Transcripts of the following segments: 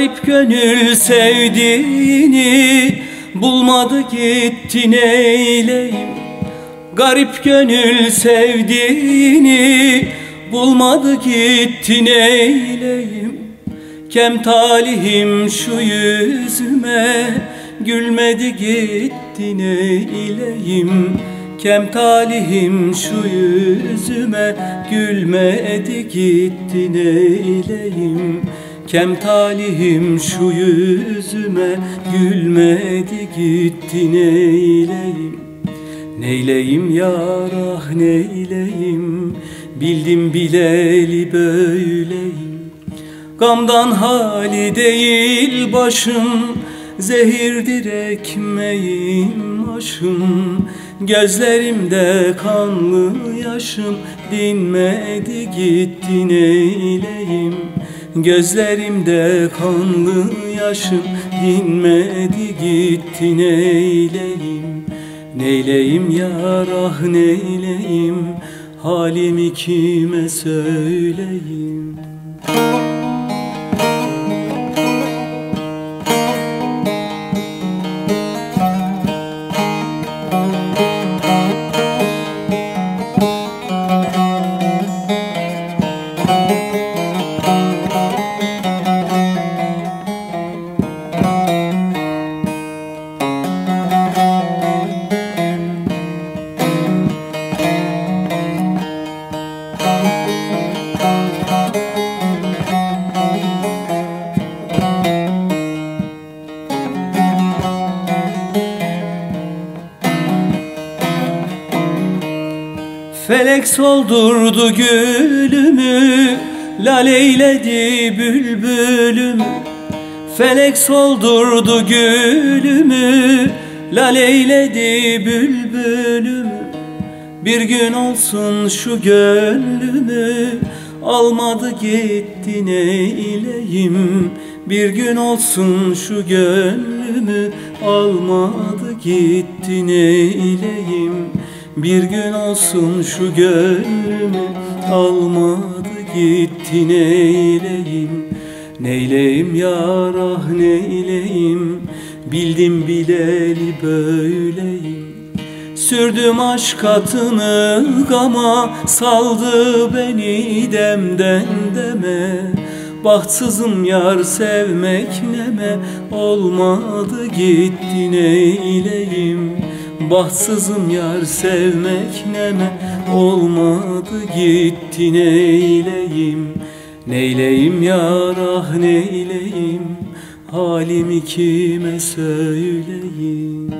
Garip gönül sevdiğini bulmadı gitti neyleyim Garip gönül sevdiğini bulmadı gitti neyleyim Kem talihim şu yüzüme gülmedi gitti neyleyim Kem talihim şu yüzüme gülmedi gitti neyleyim Kem talihim şu yüzüme gülmedi gitti neyleyim? Neyleyim yarah neyleyim? Bildim bileli böyleyim. Gamdan hali değil başım zehirdir ekmeğim aşım? Gözlerimde kanlı yaşım dinmedi gitti neyleyim Gözlerimde kanlı yaşım dinmedi gitti neyleyim Neyleyim yarah neyleyim? Halimi kime söyleyim Felek soldurdu gülümü Laleyledi bülbülümü. Felek soldurdu gülümü Laleyledi bülbülümü. Bir gün olsun şu gönlümü Almadı gitti neyleyim. Bir gün olsun şu gönlümü Almadı gitti neyleyim bir gün olsun şu gönlümü almadı gitti neyleyim? Neyleyim yarah neyleyim? Bildim bileli böyleyim. Sürdüm aşk atını gama saldı beni demden deme. Bahtsızım yar sevmek neme olmadı gitti neyleyim Bahtsızım yar sevmek neme? Olmadı gitti neyleyim Neyleyim yar ah neyleyim? Halimi kime söyleyeyim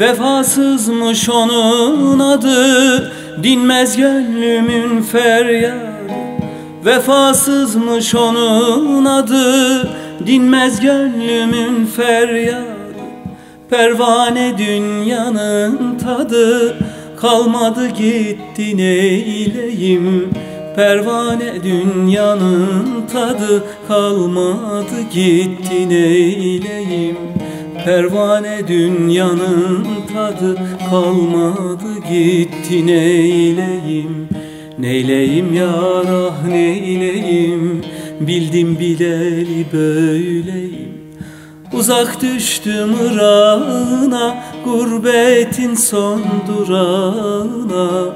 Vefasızmış onun adı Dinmez gönlümün feryadı. Vefasızmış onun adı Dinmez gönlümün feryadı. Pervane dünyanın tadı Kalmadı gitti neyleyim. Pervane dünyanın tadı Kalmadı gitti neyleyim Pervane dünyanın tadı kalmadı. Gitti neyleyim Neyleyim yarah neyleyim? Bildim bileli böyleyim. Uzak düştüm Irak'ına Gurbetin son durağına.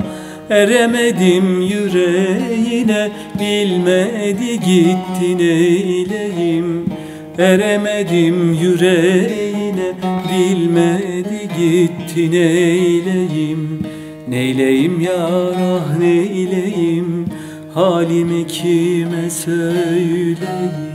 Eremedim yüreğine Bilmedi gitti neyleyim Eremedim yüreğine Bilmedi gitti neyleyim? Neyleyim ya ah neyleyim? Halimi kime söyleyeyim